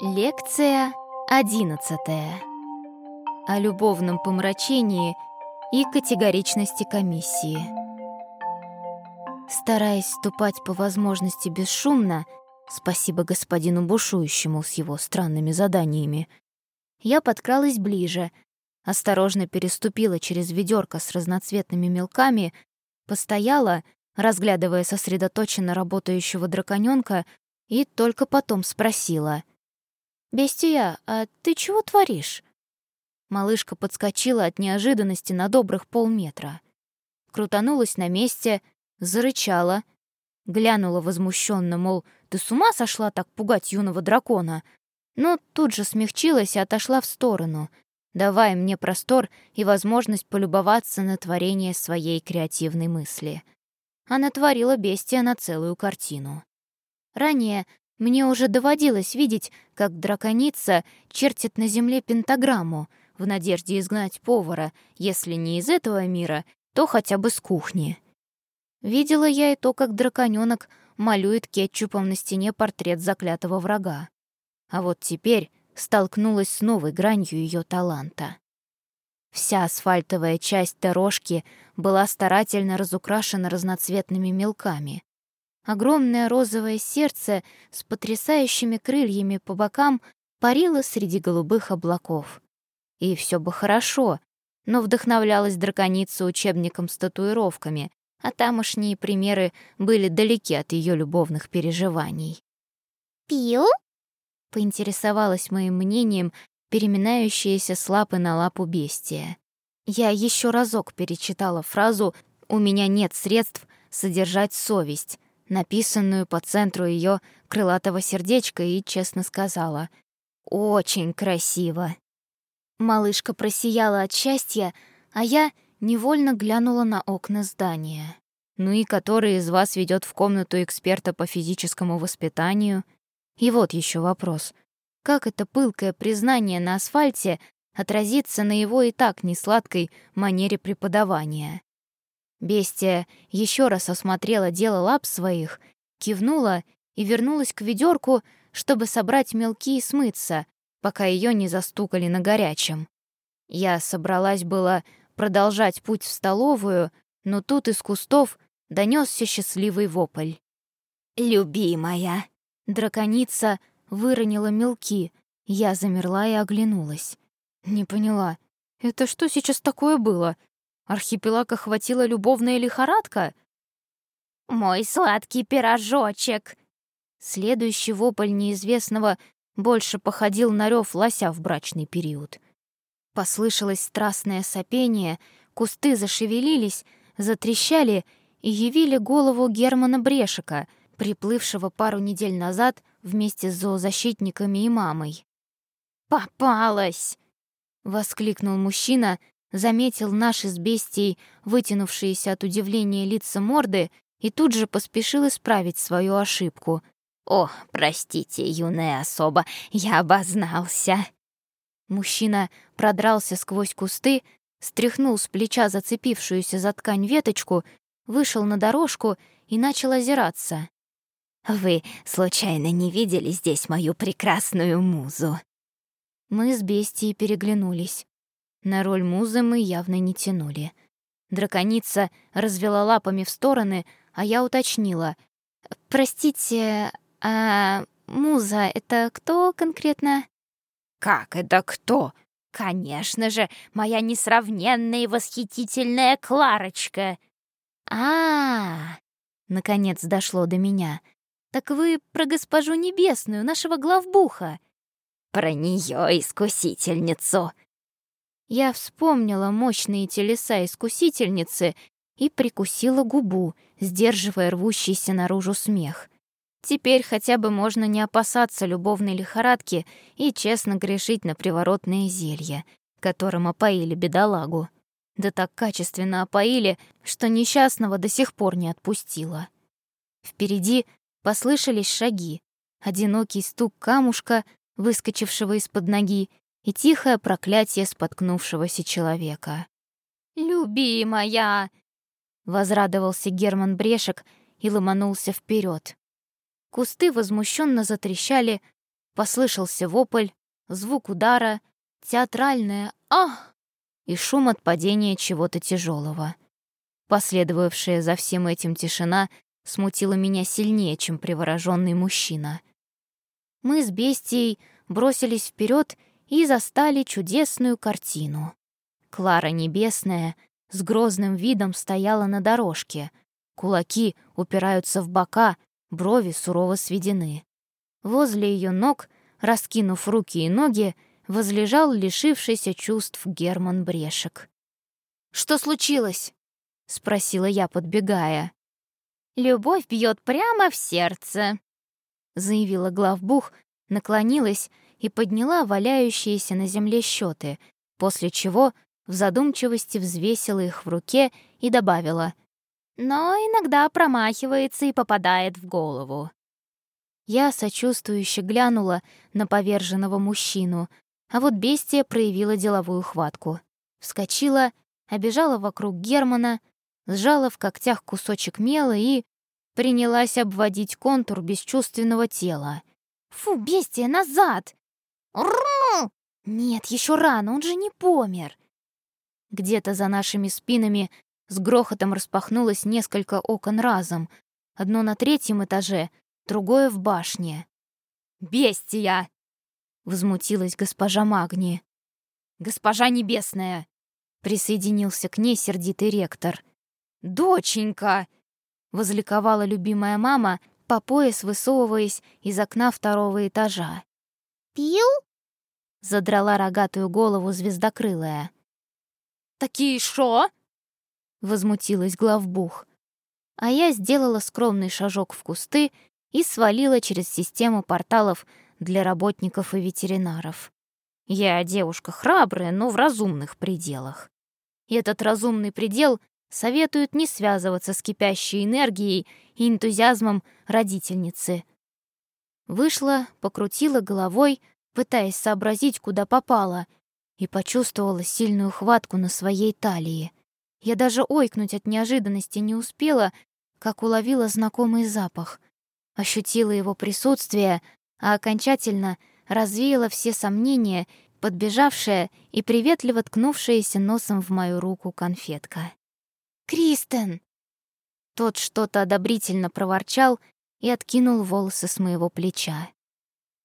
Лекция одиннадцатая. О любовном помрачении и категоричности комиссии. Стараясь ступать по возможности бесшумно, спасибо господину бушующему с его странными заданиями, я подкралась ближе, осторожно переступила через ведерко с разноцветными мелками, постояла, разглядывая сосредоточенно работающего драконёнка, и только потом спросила — «Бестия, а ты чего творишь?» Малышка подскочила от неожиданности на добрых полметра. Крутанулась на месте, зарычала, глянула возмущенно, мол, ты с ума сошла так пугать юного дракона? Но тут же смягчилась и отошла в сторону, давая мне простор и возможность полюбоваться на творение своей креативной мысли. Она творила бестия на целую картину. Ранее мне уже доводилось видеть, как драконица чертит на земле пентаграмму в надежде изгнать повара, если не из этого мира, то хотя бы с кухни. Видела я и то, как драконёнок малюет кетчупом на стене портрет заклятого врага. А вот теперь столкнулась с новой гранью ее таланта. Вся асфальтовая часть дорожки была старательно разукрашена разноцветными мелками. Огромное розовое сердце с потрясающими крыльями по бокам парило среди голубых облаков. И все бы хорошо, но вдохновлялась драконица учебником с татуировками, а тамошние примеры были далеки от ее любовных переживаний. «Пил?» — поинтересовалась моим мнением переминающаяся с лапы на лапу бестия. Я еще разок перечитала фразу «У меня нет средств содержать совесть», написанную по центру ее крылатого сердечка, и честно сказала «Очень красиво». Малышка просияла от счастья, а я невольно глянула на окна здания. Ну и который из вас ведет в комнату эксперта по физическому воспитанию? И вот еще вопрос. Как это пылкое признание на асфальте отразится на его и так несладкой манере преподавания? Бестия еще раз осмотрела дело лап своих, кивнула и вернулась к ведерку, чтобы собрать мелки и смыться, пока ее не застукали на горячем. Я собралась было продолжать путь в столовую, но тут из кустов донесся счастливый вопль. «Любимая!» Драконица выронила мелки. Я замерла и оглянулась. Не поняла, это что сейчас такое было? Архипелаг охватила любовная лихорадка? «Мой сладкий пирожочек!» Следующий вопль неизвестного больше походил на рев лося в брачный период. Послышалось страстное сопение, кусты зашевелились, затрещали и явили голову Германа Брешика, приплывшего пару недель назад вместе с зоозащитниками и мамой. «Попалась!» — воскликнул мужчина, заметил наши с бестией вытянувшиеся от удивления лица морды и тут же поспешил исправить свою ошибку. «О, простите, юная особа, я обознался!» Мужчина продрался сквозь кусты, стряхнул с плеча зацепившуюся за ткань веточку, вышел на дорожку и начал озираться. «Вы, случайно, не видели здесь мою прекрасную музу?» Мы с бестией переглянулись. На роль музы мы явно не тянули. Драконица развела лапами в стороны, а я уточнила. «Простите, а муза — это кто конкретно?» «Как это кто? Конечно же, моя несравненная и восхитительная Кларочка!» а, -а, -а Наконец дошло до меня. «Так вы про госпожу Небесную, нашего главбуха?» «Про нее искусительницу!» Я вспомнила мощные телеса искусительницы и прикусила губу, сдерживая рвущийся наружу смех. Теперь хотя бы можно не опасаться любовной лихорадки и честно грешить на приворотное зелье, которым опоили бедолагу. Да так качественно опоили, что несчастного до сих пор не отпустила. Впереди послышались шаги, одинокий стук камушка, выскочившего из-под ноги, и тихое проклятие споткнувшегося человека. «Любимая!» — возрадовался Герман Брешек и ломанулся вперед. Кусты возмущенно затрещали, Послышался вопль, звук удара, театральное «ах» и шум от падения чего-то тяжелого. Последовавшая за всем этим тишина смутила меня сильнее, чем привороженный мужчина. Мы с бестией бросились вперед и застали чудесную картину. Клара Небесная с грозным видом стояла на дорожке. Кулаки упираются в бока, брови сурово сведены. Возле ее ног, раскинув руки и ноги, возлежал лишившийся чувств Герман Брешек. «Что случилось?» — спросила я, подбегая. «Любовь бьет прямо в сердце», — заявила главбух, наклонилась и подняла валяющиеся на земле счеты, после чего в задумчивости взвесила их в руке и добавила «Но иногда промахивается и попадает в голову». Я сочувствующе глянула на поверженного мужчину, а вот бестия проявила деловую хватку. Вскочила, обежала вокруг Германа, сжала в когтях кусочек мела и принялась обводить контур бесчувственного тела. «Фу, бестия, назад!» «Нет, еще рано, он же не помер!» Где-то за нашими спинами с грохотом распахнулось несколько окон разом. Одно на третьем этаже, другое в башне. «Бестия!» — возмутилась госпожа Магни. «Госпожа Небесная!» — присоединился к ней сердитый ректор. «Доченька!» — возликовала любимая мама, по пояс высовываясь из окна второго этажа. «Пил?» — задрала рогатую голову звездокрылая. «Такие шо?» — возмутилась главбух. А я сделала скромный шажок в кусты и свалила через систему порталов для работников и ветеринаров. Я девушка храбрая, но в разумных пределах. И этот разумный предел советует не связываться с кипящей энергией и энтузиазмом родительницы. Вышла, покрутила головой, пытаясь сообразить, куда попала, и почувствовала сильную хватку на своей талии. Я даже ойкнуть от неожиданности не успела, как уловила знакомый запах — ощутила его присутствие, а окончательно развеяла все сомнения, подбежавшая и приветливо ткнувшаяся носом в мою руку конфетка. «Кристен!» Тот что-то одобрительно проворчал и откинул волосы с моего плеча.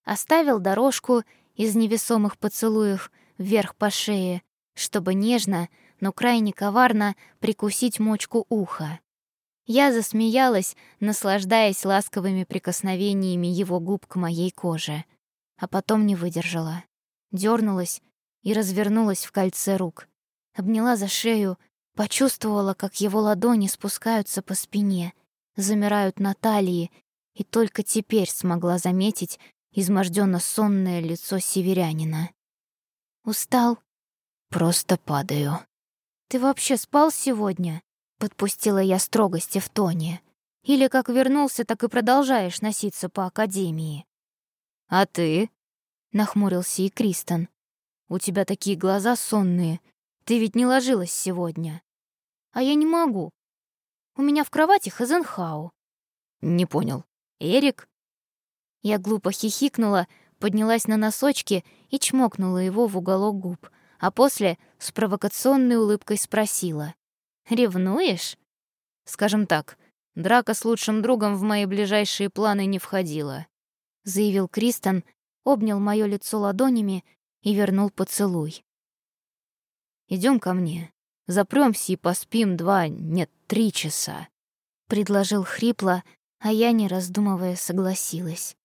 Оставил дорожку из невесомых поцелуев вверх по шее, чтобы нежно, но крайне коварно прикусить мочку уха. Я засмеялась, наслаждаясь ласковыми прикосновениями его губ к моей коже, а потом не выдержала. дернулась и развернулась в кольце рук. Обняла за шею, почувствовала, как его ладони спускаются по спине, замирают на талии, и только теперь смогла заметить изможденно сонное лицо северянина. «Устал?» «Просто падаю». «Ты вообще спал сегодня?» Подпустила я строгости в тоне. Или как вернулся, так и продолжаешь носиться по академии. А ты? Нахмурился и Кристен. У тебя такие глаза сонные. Ты ведь не ложилась сегодня. А я не могу. У меня в кровати Хазенхау. Не понял. Эрик? Я глупо хихикнула, поднялась на носочки и чмокнула его в уголок губ, а после с провокационной улыбкой спросила. Ревнуешь? Скажем так, драка с лучшим другом в мои ближайшие планы не входила, заявил Кристен, обнял моё лицо ладонями и вернул поцелуй. Идем ко мне. Запрёмся и поспим два, нет, три часа», — предложил хрипло, а я, не раздумывая, согласилась.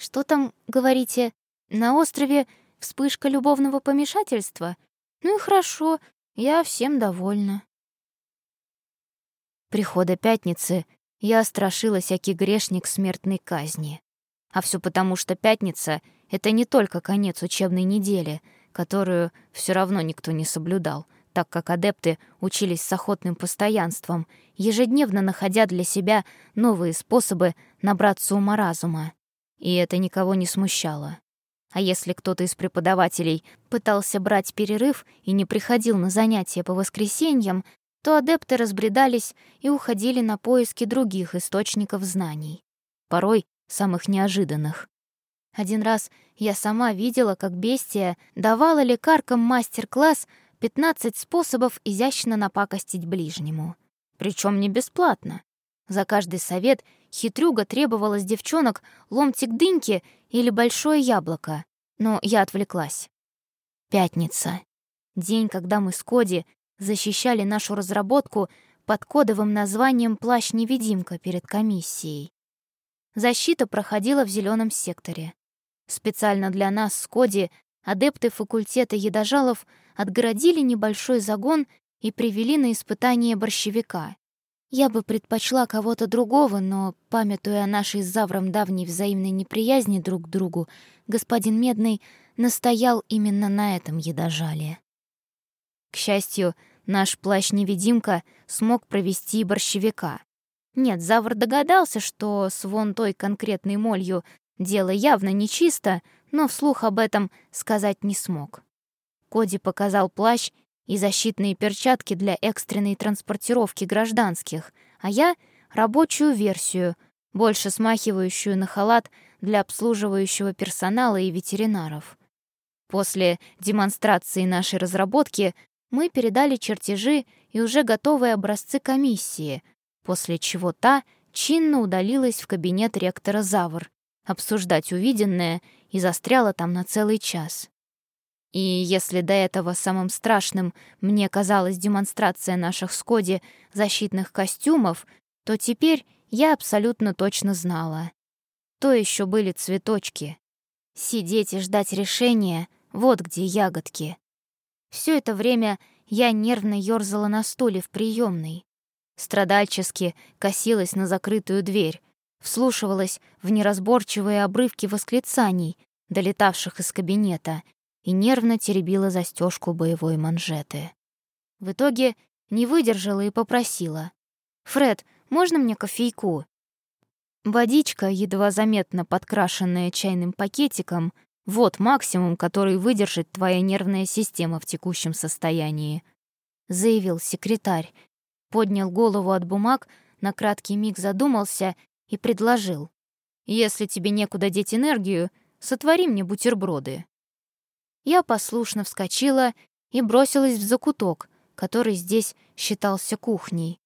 «Что там, говорите, на острове вспышка любовного помешательства? Ну и хорошо, я всем довольна». Прихода пятницы я страшилась аки грешник смертной казни. А все потому, что пятница — это не только конец учебной недели, которую все равно никто не соблюдал, так как адепты учились с охотным постоянством, ежедневно находя для себя новые способы набраться ума-разума. И это никого не смущало. А если кто-то из преподавателей пытался брать перерыв и не приходил на занятия по воскресеньям, то адепты разбредались и уходили на поиски других источников знаний, порой самых неожиданных. Один раз я сама видела, как бестия давала лекаркам мастер-класс 15 способов изящно напакостить ближнему. Причем не бесплатно. За каждый совет хитрюга требовала с девчонок ломтик дыньки или большое яблоко. Но я отвлеклась. Пятница. День, когда мы с Коди защищали нашу разработку под кодовым названием «Плащ-невидимка» перед комиссией. Защита проходила в зеленом секторе. Специально для нас с Коди адепты факультета едожалов отгородили небольшой загон и привели на испытание борщевика. Я бы предпочла кого-то другого, но, памятуя о нашей с Завром давней взаимной неприязни друг к другу, господин Медный настоял именно на этом едожале. К счастью, наш плащ-невидимка смог провести борщевика. Нет, Завр догадался, что с вон той конкретной молью дело явно нечисто, но вслух об этом сказать не смог. Коди показал плащ и защитные перчатки для экстренной транспортировки гражданских, а я — рабочую версию, больше смахивающую на халат для обслуживающего персонала и ветеринаров. После демонстрации нашей разработки мы передали чертежи и уже готовые образцы комиссии, после чего та чинно удалилась в кабинет ректора Завр обсуждать увиденное и застряла там на целый час. И если до этого самым страшным мне казалась демонстрация наших Скоди защитных костюмов, то теперь я абсолютно точно знала. То еще были цветочки. Сидеть и ждать решения — вот где ягодки. Все это время я нервно ёрзала на стуле в приемной. Страдальчески косилась на закрытую дверь, вслушивалась в неразборчивые обрывки восклицаний, долетавших из кабинета, и нервно теребила застежку боевой манжеты. В итоге не выдержала и попросила. «Фред, можно мне кофейку?» Водичка, едва заметно подкрашенная чайным пакетиком, вот максимум, который выдержит твоя нервная система в текущем состоянии, заявил секретарь, поднял голову от бумаг, на краткий миг задумался и предложил. «Если тебе некуда деть энергию, сотвори мне бутерброды». Я послушно вскочила и бросилась в закуток, который здесь считался кухней.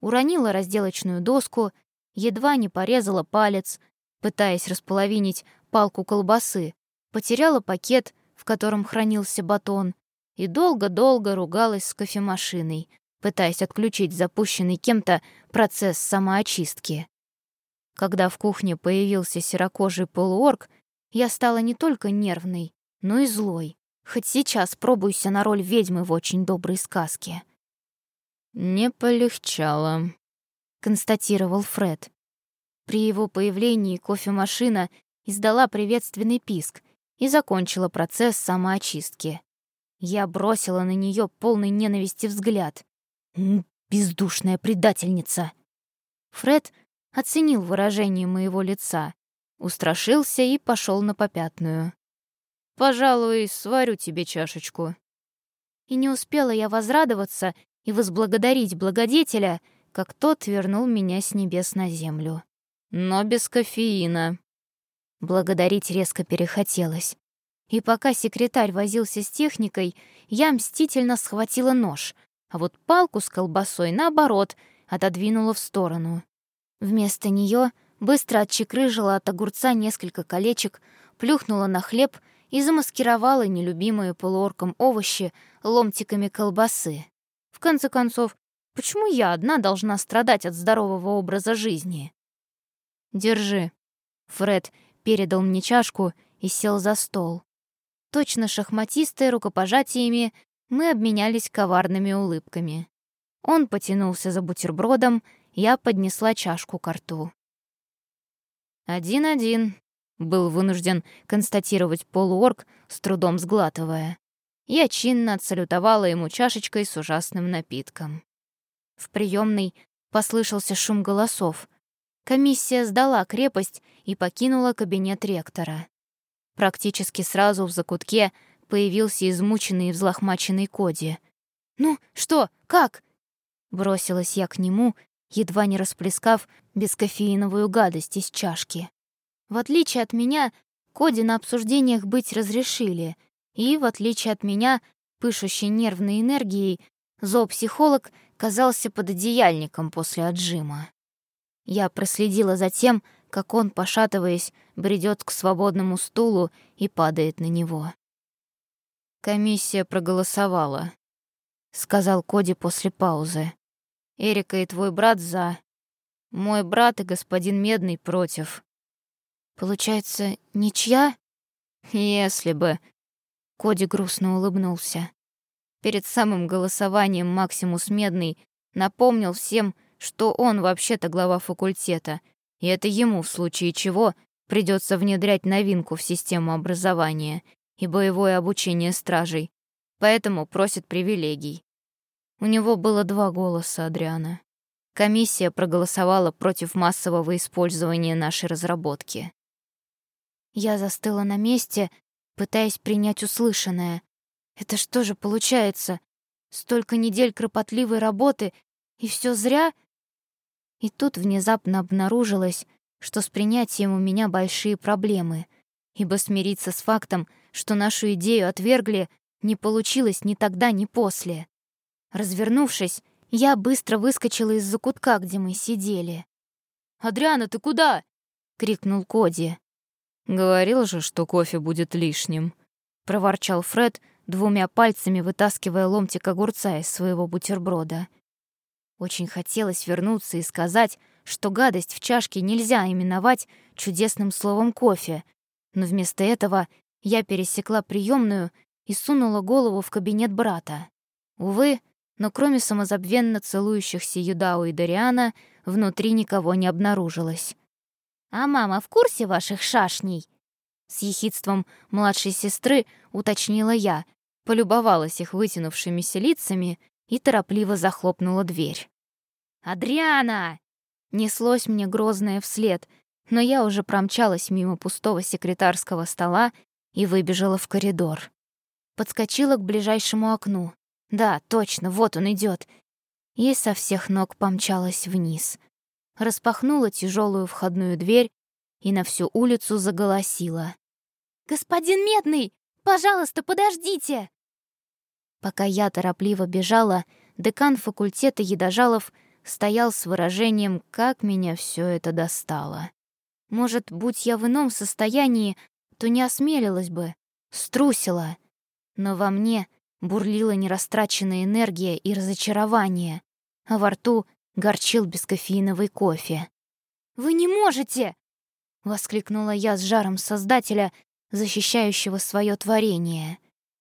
Уронила разделочную доску, едва не порезала палец, пытаясь располовинить палку колбасы, потеряла пакет, в котором хранился батон, и долго-долго ругалась с кофемашиной, пытаясь отключить запущенный кем-то процесс самоочистки. Когда в кухне появился серокожий полуорг, я стала не только нервной, но и злой. Хоть сейчас пробуйся на роль ведьмы в очень доброй сказке. «Не полегчало», — констатировал Фред. При его появлении кофемашина издала приветственный писк и закончила процесс самоочистки. Я бросила на нее полный ненависти взгляд. «Бездушная предательница!» Фред оценил выражение моего лица, устрашился и пошел на попятную. Пожалуй, сварю тебе чашечку». И не успела я возрадоваться и возблагодарить благодетеля, как тот вернул меня с небес на землю. Но без кофеина. Благодарить резко перехотелось. И пока секретарь возился с техникой, я мстительно схватила нож, а вот палку с колбасой, наоборот, отодвинула в сторону. Вместо нее быстро отчекрыжила от огурца несколько колечек, плюхнула на хлеб — и замаскировала нелюбимые полуорком овощи ломтиками колбасы. В конце концов, почему я одна должна страдать от здорового образа жизни? «Держи». Фред передал мне чашку и сел за стол. Точно шахматистые рукопожатиями мы обменялись коварными улыбками. Он потянулся за бутербродом, я поднесла чашку к рту. «Один-один», был вынужден констатировать полуорг, с трудом сглатывая. Я чинно отсалютовала ему чашечкой с ужасным напитком. В приемной послышался шум голосов. Комиссия сдала крепость и покинула кабинет ректора. Практически сразу в закутке появился измученный и взлохмаченный Коди. «Ну, что? Как?» Бросилась я к нему, едва не расплескав бескофеиновую гадость из чашки. В отличие от меня, Коди на обсуждениях быть разрешили, и, в отличие от меня, пышущей нервной энергией, зоопсихолог казался пододеяльником после отжима. Я проследила за тем, как он, пошатываясь, бредет к свободному стулу и падает на него. «Комиссия проголосовала», — сказал Коди после паузы. «Эрика и твой брат за. Мой брат и господин Медный против». «Получается, ничья?» «Если бы», — Коди грустно улыбнулся. Перед самым голосованием Максимус Медный напомнил всем, что он вообще-то глава факультета, и это ему, в случае чего, придется внедрять новинку в систему образования и боевое обучение стражей, поэтому просит привилегий. У него было два голоса, Адриана. Комиссия проголосовала против массового использования нашей разработки. Я застыла на месте, пытаясь принять услышанное. Это что же получается? Столько недель кропотливой работы, и все зря — и тут внезапно обнаружилось, что с принятием у меня большие проблемы, ибо смириться с фактом, что нашу идею отвергли, не получилось ни тогда, ни после. Развернувшись, я быстро выскочила из закутка, где мы сидели. «Адриана, ты куда?» — крикнул Коди. «Говорил же, что кофе будет лишним», — проворчал Фред, двумя пальцами вытаскивая ломтик огурца из своего бутерброда. Очень хотелось вернуться и сказать, что гадость в чашке нельзя именовать чудесным словом кофе, но вместо этого я пересекла приемную и сунула голову в кабинет брата. Увы, но кроме самозабвенно целующихся Юдау и Дариана, внутри никого не обнаружилось. «А мама в курсе ваших шашней?» С ехидством младшей сестры уточнила я, полюбовалась их вытянувшимися лицами и торопливо захлопнула дверь. «Адриана!» Неслось мне грозное вслед, но я уже промчалась мимо пустого секретарского стола и выбежала в коридор. Подскочила к ближайшему окну. Да, точно, вот он идет. И со всех ног помчалась вниз. Распахнула тяжелую входную дверь и на всю улицу заголосила. «Господин Медный, пожалуйста, подождите!» Пока я торопливо бежала, декан факультета едожалов стоял с выражением «как меня все это достало». Может, будь я в ином состоянии, то не осмелилась бы, струсила. Но во мне бурлила нерастраченная энергия и разочарование, а во рту горчил бескофеиновый кофе. «Вы не можете!» — воскликнула я с жаром Создателя, защищающего свое творение.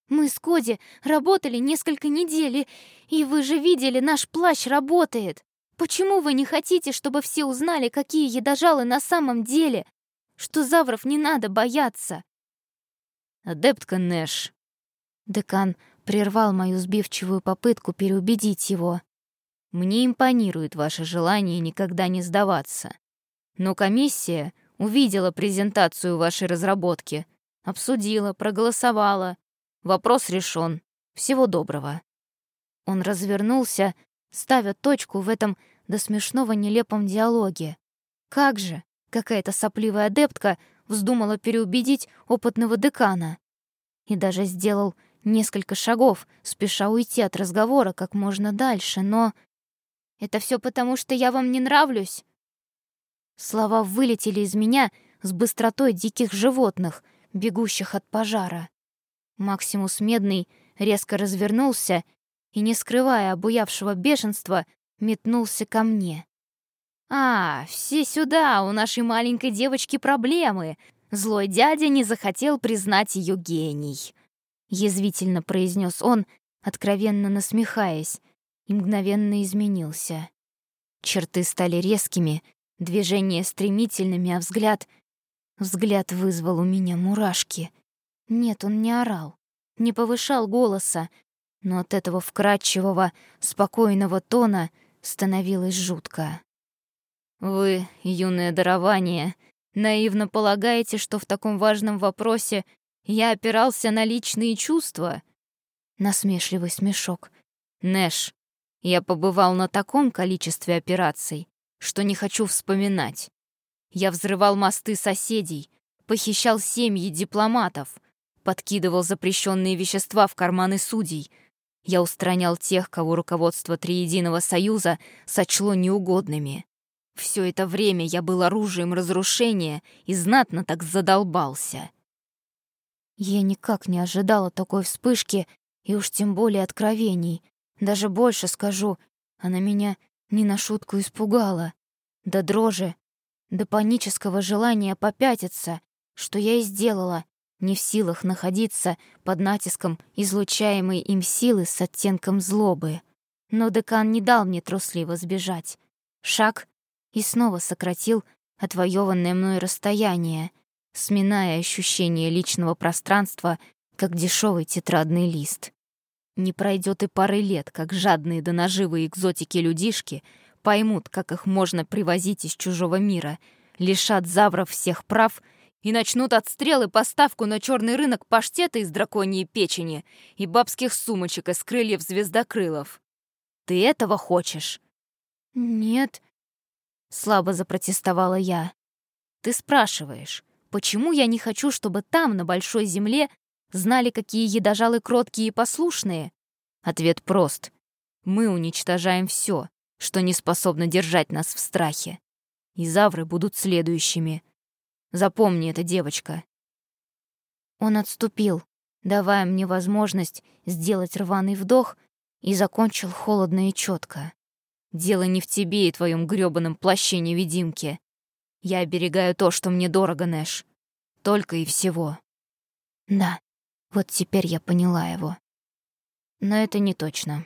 Мы с Коди работали несколько недель, и вы же видели, наш плащ работает. Почему вы не хотите, чтобы все узнали, какие едожалы на самом деле? Что завров не надо бояться?» «Адептка Нэш». Декан прервал мою сбивчивую попытку переубедить его. «Мне импонирует ваше желание никогда не сдаваться. Но комиссия увидела презентацию вашей разработки, обсудила, проголосовала, Вопрос решен. Всего доброго». Он развернулся, ставя точку в этом до смешного нелепом диалоге. Как же какая-то сопливая адептка вздумала переубедить опытного декана. И даже сделал несколько шагов, спеша уйти от разговора как можно дальше, но... «Это все потому, что я вам не нравлюсь?» Слова вылетели из меня с быстротой диких животных, бегущих от пожара. Максимус Медный резко развернулся и, не скрывая обуявшего бешенства, метнулся ко мне. «А, все сюда, у нашей маленькой девочки проблемы. Злой дядя не захотел признать ее гений», — язвительно произнес он, откровенно насмехаясь, и мгновенно изменился. Черты стали резкими, движения стремительными, а взгляд... Взгляд вызвал у меня мурашки — нет, он не орал, не повышал голоса, но от этого вкрадчивого, спокойного тона становилось жутко. «Вы, юное дарование, наивно полагаете, что в таком важном вопросе я опирался на личные чувства?» Насмешливый смешок. «Нэш, я побывал на таком количестве операций, что не хочу вспоминать. Я взрывал мосты соседей, похищал семьи дипломатов, подкидывал запрещенные вещества в карманы судей. Я устранял тех, кого руководство Триединого Союза сочло неугодными. Все это время я был оружием разрушения и знатно так задолбался. Я никак не ожидала такой вспышки и уж тем более откровений. Даже больше скажу, она меня не на шутку испугала. До дрожи, до панического желания попятиться, что я и сделала, не в силах находиться под натиском излучаемой им силы с оттенком злобы. Но декан не дал мне трусливо сбежать. Шаг и снова сократил отвоеванное мной расстояние, сминая ощущение личного пространства, как дешевый тетрадный лист. Не пройдет и пары лет, как жадные до наживы экзотики людишки поймут, как их можно привозить из чужого мира, лишат завров всех прав и начнут отстрелы поставку на черный рынок паштета из драконьей печени и бабских сумочек из крыльев звездокрылов. Ты этого хочешь? Нет, слабо запротестовала я. Ты спрашиваешь, почему я не хочу, чтобы там, на большой земле, знали, какие едожалы кроткие и послушные? Ответ прост. Мы уничтожаем все, что не способно держать нас в страхе. И завры будут следующими. Запомни это, девочка. Он отступил, давая мне возможность сделать рваный вдох, и закончил холодно и четко. Дело не в тебе и твоем грёбаном плаще-невидимке. Я оберегаю то, что мне дорого, Нэш. Только и всего. Да, вот теперь я поняла его. Но это не точно.